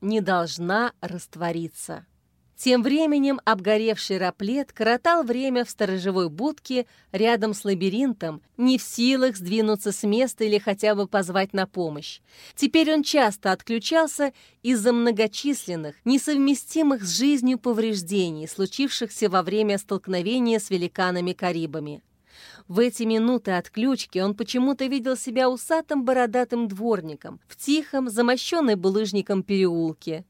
не должна раствориться. Тем временем обгоревший раплет коротал время в сторожевой будке рядом с лабиринтом, не в силах сдвинуться с места или хотя бы позвать на помощь. Теперь он часто отключался из-за многочисленных, несовместимых с жизнью повреждений, случившихся во время столкновения с великанами-карибами. В эти минуты отключки он почему-то видел себя усатым бородатым дворником в тихом, замощенной булыжником переулке,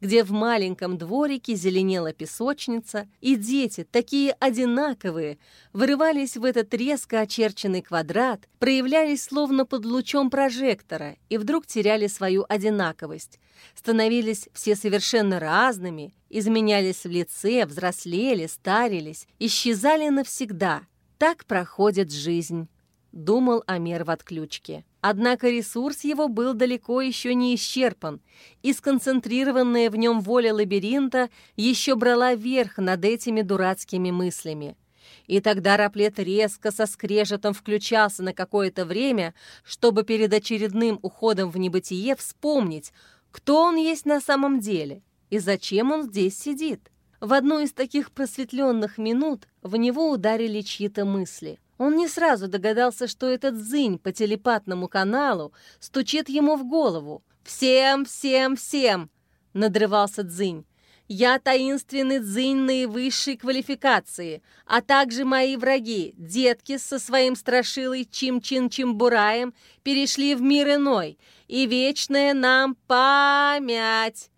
где в маленьком дворике зеленела песочница, и дети, такие одинаковые, вырывались в этот резко очерченный квадрат, проявлялись словно под лучом прожектора и вдруг теряли свою одинаковость, становились все совершенно разными, изменялись в лице, взрослели, старились, исчезали навсегда. Так проходит жизнь, думал Амер в отключке. Однако ресурс его был далеко еще не исчерпан, и сконцентрированная в нем воля лабиринта еще брала верх над этими дурацкими мыслями. И тогда Раплет резко со скрежетом включался на какое-то время, чтобы перед очередным уходом в небытие вспомнить, кто он есть на самом деле и зачем он здесь сидит. В одну из таких просветленных минут в него ударили чьи-то мысли – он не сразу догадался, что этот зынь по телепатному каналу стучит ему в голову. «Всем, всем, всем!» — надрывался дзынь. «Я таинственный дзынь наивысшей квалификации, а также мои враги, детки со своим страшилой Чим-Чин-Чимбураем, перешли в мир иной, и вечная нам память.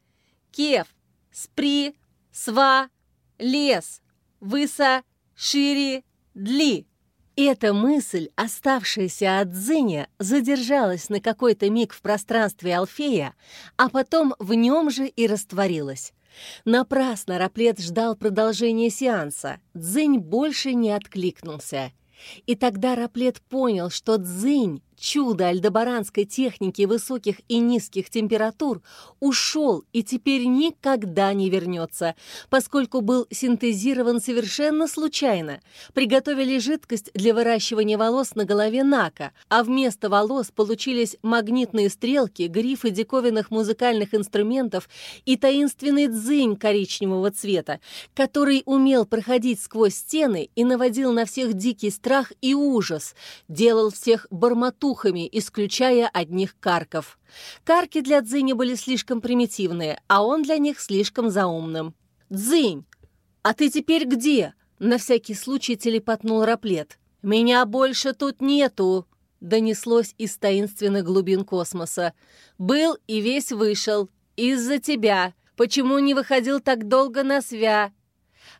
Кев, Спри, Сва, Лес, Выса, Шири, Дли». Эта мысль, оставшаяся от Зыня, задержалась на какой-то миг в пространстве Алфея, а потом в нем же и растворилась. Напрасно Раплет ждал продолжения сеанса. Дзынь больше не откликнулся. И тогда Раплет понял, что Дзынь чудо альдебаранской техники высоких и низких температур ушел и теперь никогда не вернется, поскольку был синтезирован совершенно случайно. Приготовили жидкость для выращивания волос на голове Нака, а вместо волос получились магнитные стрелки, грифы диковинных музыкальных инструментов и таинственный дзынь коричневого цвета, который умел проходить сквозь стены и наводил на всех дикий страх и ужас, делал всех бормоту духами, исключая одних карков. Карки для Дзыни были слишком примитивные, а он для них слишком заумным. «Дзынь, а ты теперь где?» На всякий случай телепотнул Раплет. «Меня больше тут нету!» Донеслось из таинственных глубин космоса. «Был и весь вышел. Из-за тебя. Почему не выходил так долго на свя?»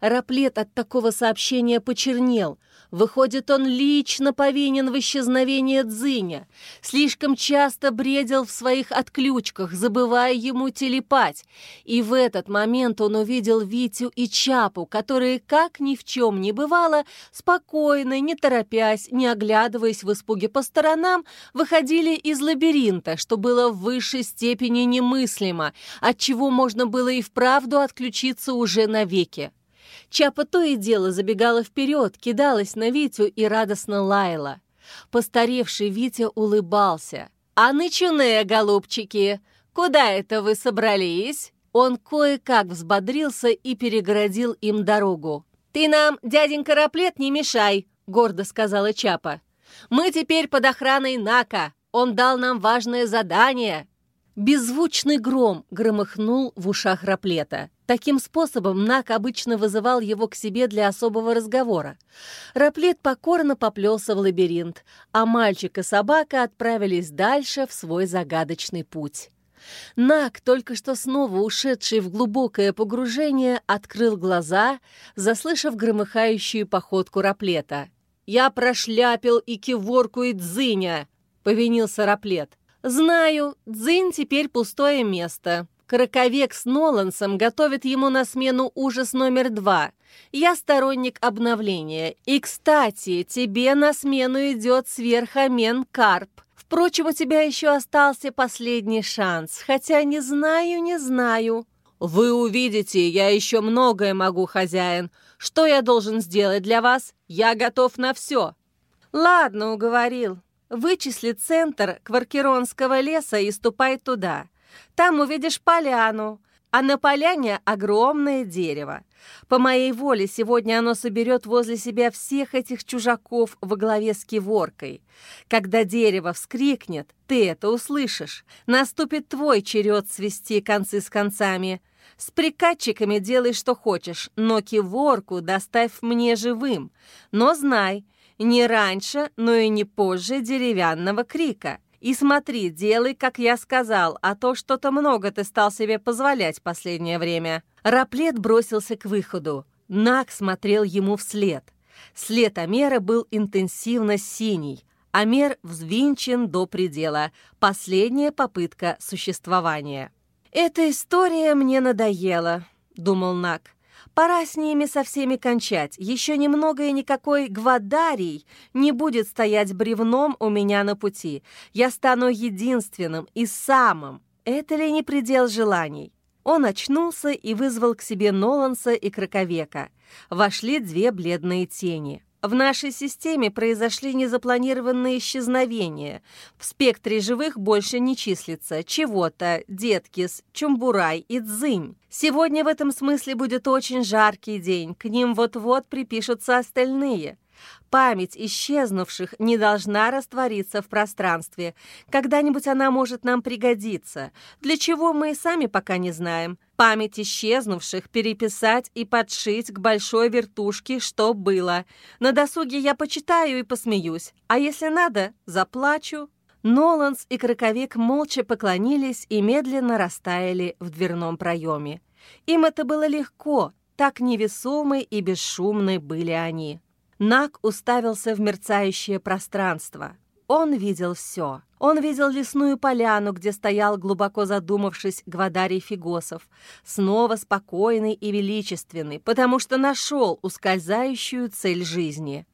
Раплет от такого сообщения почернел — Выходит, он лично повинен в исчезновении Дзыня. Слишком часто бредил в своих отключках, забывая ему телепать. И в этот момент он увидел Витю и Чапу, которые, как ни в чем не бывало, спокойно, не торопясь, не оглядываясь в испуге по сторонам, выходили из лабиринта, что было в высшей степени немыслимо, от чего можно было и вправду отключиться уже навеки. Чапа то и дело забегала вперед, кидалась на Витю и радостно лаяла. Постаревший Витя улыбался. «А нычуне, голубчики, куда это вы собрались?» Он кое-как взбодрился и перегородил им дорогу. «Ты нам, дяденька Раплет, не мешай», — гордо сказала Чапа. «Мы теперь под охраной Нака. Он дал нам важное задание». Беззвучный гром громыхнул в ушах Раплета. Таким способом Нак обычно вызывал его к себе для особого разговора. Раплет покорно поплелся в лабиринт, а мальчик и собака отправились дальше в свой загадочный путь. Нак, только что снова ушедший в глубокое погружение, открыл глаза, заслышав громыхающую походку Раплета. «Я прошляпил и киворку, и дзыня!» — повинился Раплет. «Знаю, дзынь теперь пустое место. Краковек с Нолансом готовит ему на смену ужас номер два. Я сторонник обновления. И, кстати, тебе на смену идет сверхамен Карп. Впрочем, у тебя еще остался последний шанс, хотя не знаю, не знаю». «Вы увидите, я еще многое могу, хозяин. Что я должен сделать для вас? Я готов на все». «Ладно, уговорил. Вычисли центр Кваркеронского леса и ступай туда. Там увидишь поляну, а на поляне огромное дерево. По моей воле сегодня оно соберет возле себя всех этих чужаков во главе с киворкой. Когда дерево вскрикнет, ты это услышишь. Наступит твой черед свести концы с концами. С приказчиками делай, что хочешь, но киворку доставь мне живым. Но знай, не раньше, но и не позже деревянного крика. И смотри, делай, как я сказал, а то что-то много ты стал себе позволять последнее время». Раплет бросился к выходу. Нак смотрел ему вслед. След Амера был интенсивно синий. Амер взвинчен до предела. Последняя попытка существования. «Эта история мне надоела», — думал Нак. Пора с ними со всеми кончать. Еще немного и никакой гвадарий не будет стоять бревном у меня на пути. Я стану единственным и самым. Это ли не предел желаний? Он очнулся и вызвал к себе Ноланса и Краковека. Вошли две бледные тени. В нашей системе произошли незапланированные исчезновения. В спектре живых больше не числится чего-то, Деткис, Чумбурай и Дзынь. Сегодня в этом смысле будет очень жаркий день, к ним вот-вот припишутся остальные. Память исчезнувших не должна раствориться в пространстве. Когда-нибудь она может нам пригодиться. Для чего мы и сами пока не знаем. Память исчезнувших переписать и подшить к большой вертушке, что было. На досуге я почитаю и посмеюсь. А если надо, заплачу. Ноланс и Краковик молча поклонились и медленно растаяли в дверном проеме. Им это было легко, так невесомы и бесшумны были они. Нак уставился в мерцающее пространство. Он видел все. Он видел лесную поляну, где стоял, глубоко задумавшись, Гвадарий Фигосов, снова спокойный и величественный, потому что нашел ускользающую цель жизни.